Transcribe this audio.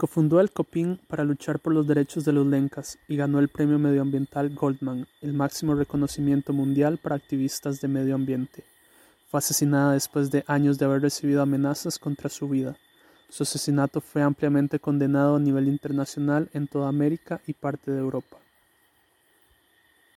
Cofundó el COPIN para luchar por los derechos de los lencas y ganó el premio medioambiental Goldman, el máximo reconocimiento mundial para activistas de medio ambiente. Fue asesinada después de años de haber recibido amenazas contra su vida. Su asesinato fue ampliamente condenado a nivel internacional en toda América y parte de Europa.